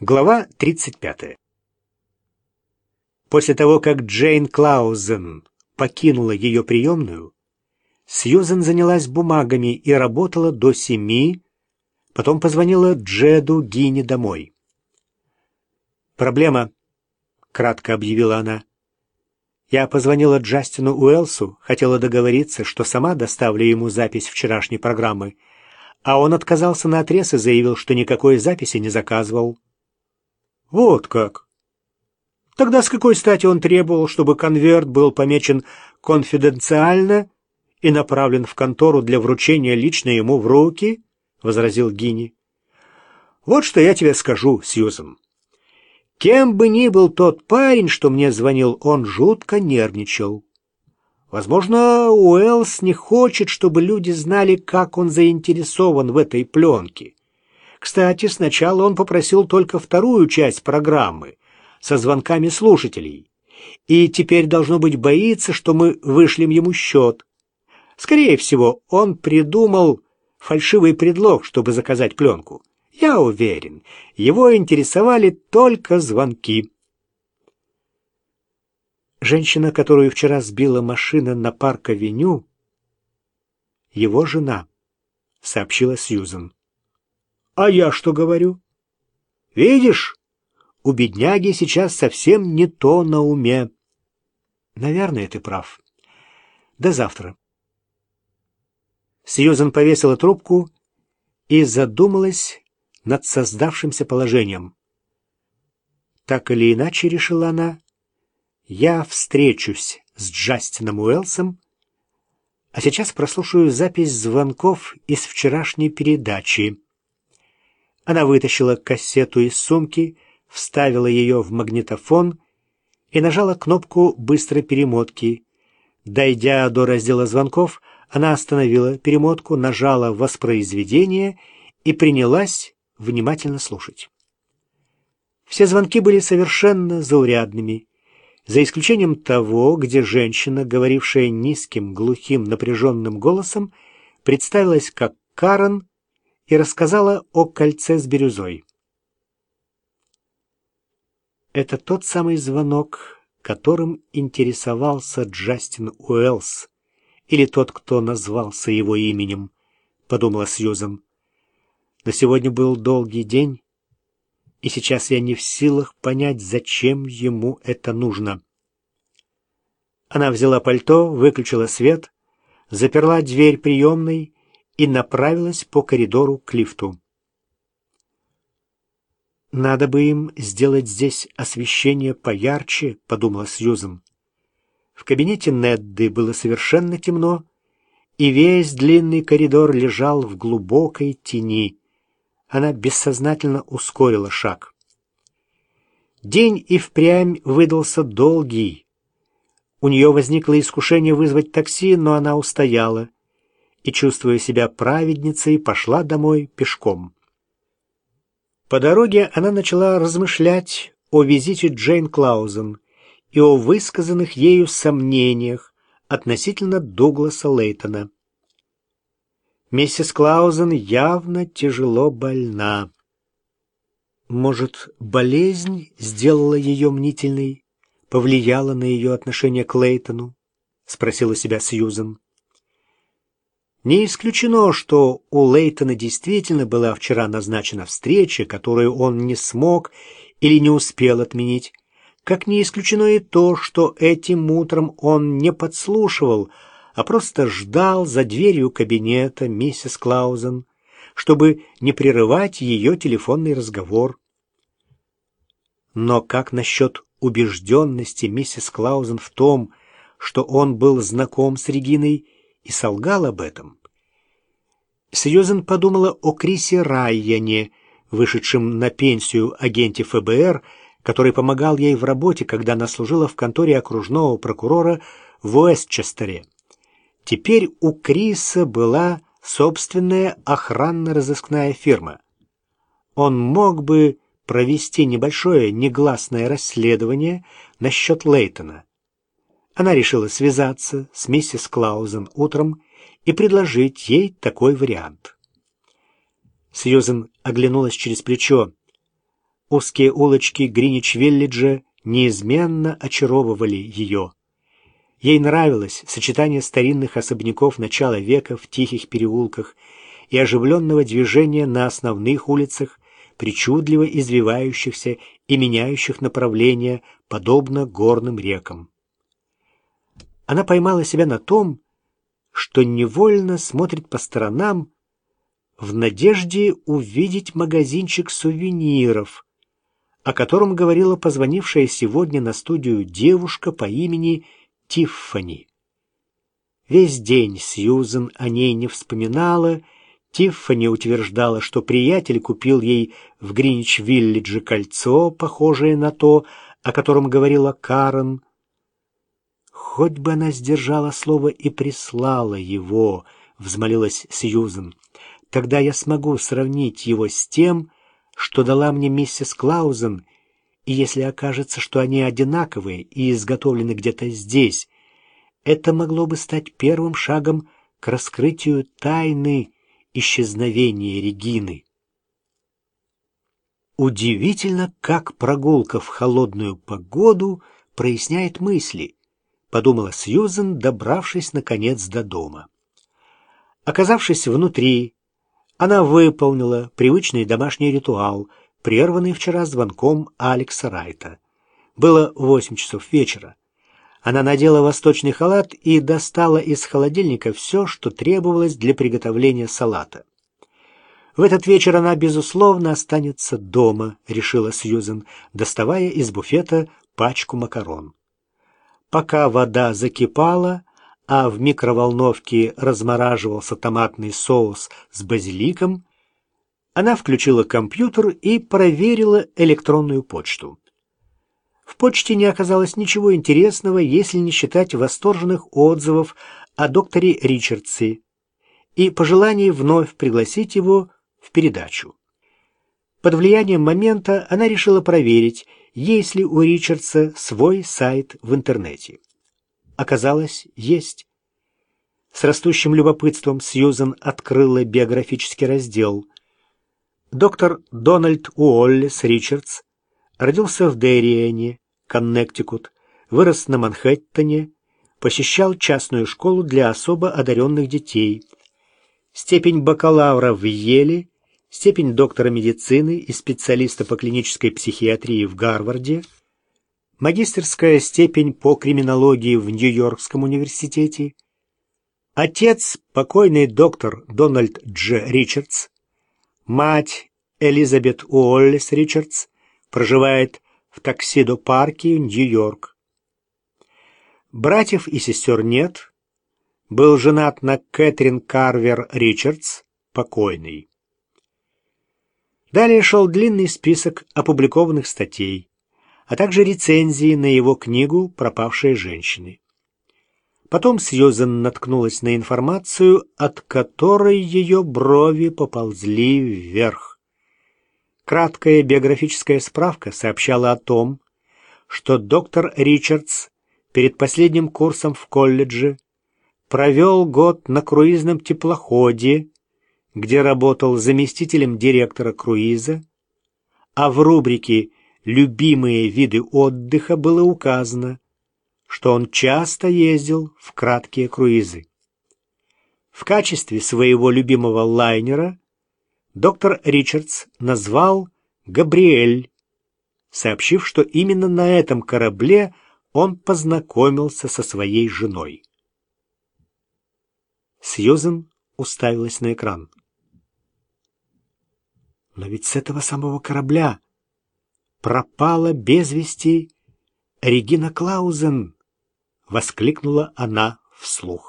Глава 35. После того, как Джейн Клаузен покинула ее приемную, Сьюзен занялась бумагами и работала до семи, потом позвонила Джеду Гини домой. «Проблема», — кратко объявила она. «Я позвонила Джастину Уэлсу, хотела договориться, что сама доставлю ему запись вчерашней программы, а он отказался на отрез и заявил, что никакой записи не заказывал». Вот как. Тогда с какой стати он требовал, чтобы конверт был помечен конфиденциально и направлен в контору для вручения лично ему в руки? возразил Гини. Вот что я тебе скажу, Сьюзен. Кем бы ни был тот парень, что мне звонил, он жутко нервничал. Возможно, Уэллс не хочет, чтобы люди знали, как он заинтересован в этой пленке. Кстати, сначала он попросил только вторую часть программы со звонками слушателей. И теперь, должно быть, боится, что мы вышлем ему счет. Скорее всего, он придумал фальшивый предлог, чтобы заказать пленку. Я уверен, его интересовали только звонки. Женщина, которую вчера сбила машина на парк-авеню, его жена, сообщила Сьюзен. А я что говорю? Видишь, у бедняги сейчас совсем не то на уме. Наверное, ты прав. До завтра. Сьюзен повесила трубку и задумалась над создавшимся положением. Так или иначе, решила она, я встречусь с Джастином Уэлсом, а сейчас прослушаю запись звонков из вчерашней передачи. Она вытащила кассету из сумки, вставила ее в магнитофон и нажала кнопку быстрой перемотки. Дойдя до раздела звонков, она остановила перемотку, нажала «Воспроизведение» и принялась внимательно слушать. Все звонки были совершенно заурядными, за исключением того, где женщина, говорившая низким, глухим, напряженным голосом, представилась как Карен и рассказала о кольце с бирюзой. Это тот самый звонок, которым интересовался Джастин Уэллс, или тот, кто назвался его именем, подумала Сьюзан. Но сегодня был долгий день, и сейчас я не в силах понять, зачем ему это нужно. Она взяла пальто, выключила свет, заперла дверь приемной и направилась по коридору к лифту. «Надо бы им сделать здесь освещение поярче», — подумала Сьюзен. В кабинете Недды было совершенно темно, и весь длинный коридор лежал в глубокой тени. Она бессознательно ускорила шаг. День и впрямь выдался долгий. У нее возникло искушение вызвать такси, но она устояла и, чувствуя себя праведницей, пошла домой пешком. По дороге она начала размышлять о визите Джейн Клаузен и о высказанных ею сомнениях относительно Дугласа Лейтона. Миссис Клаузен явно тяжело больна. Может, болезнь сделала ее мнительной, повлияла на ее отношение к Лейтону? — спросила себя Сьюзен. Не исключено, что у Лейтона действительно была вчера назначена встреча, которую он не смог или не успел отменить. Как не исключено и то, что этим утром он не подслушивал, а просто ждал за дверью кабинета миссис Клаузен, чтобы не прерывать ее телефонный разговор. Но как насчет убежденности миссис Клаузен в том, что он был знаком с Региной и солгал об этом. Сьюзен подумала о Крисе Райяне, вышедшем на пенсию агенте ФБР, который помогал ей в работе, когда она служила в конторе окружного прокурора в Уэстчестере. Теперь у Криса была собственная охранно-розыскная фирма. Он мог бы провести небольшое негласное расследование насчет Лейтона. Она решила связаться с миссис Клаузен утром и предложить ей такой вариант. Сьюзен оглянулась через плечо. Узкие улочки Гринич-Виллиджа неизменно очаровывали ее. Ей нравилось сочетание старинных особняков начала века в тихих переулках и оживленного движения на основных улицах, причудливо извивающихся и меняющих направления, подобно горным рекам. Она поймала себя на том, что невольно смотрит по сторонам в надежде увидеть магазинчик сувениров, о котором говорила позвонившая сегодня на студию девушка по имени Тиффани. Весь день Сьюзен о ней не вспоминала, Тиффани утверждала, что приятель купил ей в Гринич-Виллидже кольцо, похожее на то, о котором говорила Карен. Хоть бы она сдержала слово и прислала его, взмолилась Сьюзен. Тогда я смогу сравнить его с тем, что дала мне миссис Клаузен, и если окажется, что они одинаковые и изготовлены где-то здесь, это могло бы стать первым шагом к раскрытию тайны исчезновения Регины. Удивительно, как прогулка в холодную погоду проясняет мысли, подумала Сьюзен, добравшись наконец до дома. Оказавшись внутри, она выполнила привычный домашний ритуал, прерванный вчера звонком Алекса Райта. Было восемь часов вечера. Она надела восточный халат и достала из холодильника все, что требовалось для приготовления салата. В этот вечер она, безусловно, останется дома, решила Сьюзен, доставая из буфета пачку макарон. Пока вода закипала, а в микроволновке размораживался томатный соус с базиликом, она включила компьютер и проверила электронную почту. В почте не оказалось ничего интересного, если не считать восторженных отзывов о докторе Ричардсе и пожеланий вновь пригласить его в передачу. Под влиянием момента она решила проверить, есть ли у Ричардса свой сайт в интернете. Оказалось, есть. С растущим любопытством Сьюзен открыла биографический раздел. Доктор Дональд Уоллес Ричардс родился в Дерриене, Коннектикут, вырос на Манхэттене, посещал частную школу для особо одаренных детей. Степень бакалавра в Еле, степень доктора медицины и специалиста по клинической психиатрии в Гарварде – магистерская степень по криминологии в Нью-Йоркском университете, отец покойный доктор Дональд Дж. Ричардс, мать Элизабет Уоллес Ричардс проживает в Таксидо-парке, Нью-Йорк. Братьев и сестер нет. Был женат на Кэтрин Карвер Ричардс, покойный. Далее шел длинный список опубликованных статей а также рецензии на его книгу «Пропавшие женщины». Потом Сьюзен наткнулась на информацию, от которой ее брови поползли вверх. Краткая биографическая справка сообщала о том, что доктор Ричардс перед последним курсом в колледже провел год на круизном теплоходе, где работал заместителем директора круиза, а в рубрике любимые виды отдыха было указано, что он часто ездил в краткие круизы. В качестве своего любимого лайнера доктор Ричардс назвал «Габриэль», сообщив, что именно на этом корабле он познакомился со своей женой. Сьюзен уставилась на экран. «Но ведь с этого самого корабля пропала без вести Регина Клаузен!» — воскликнула она вслух.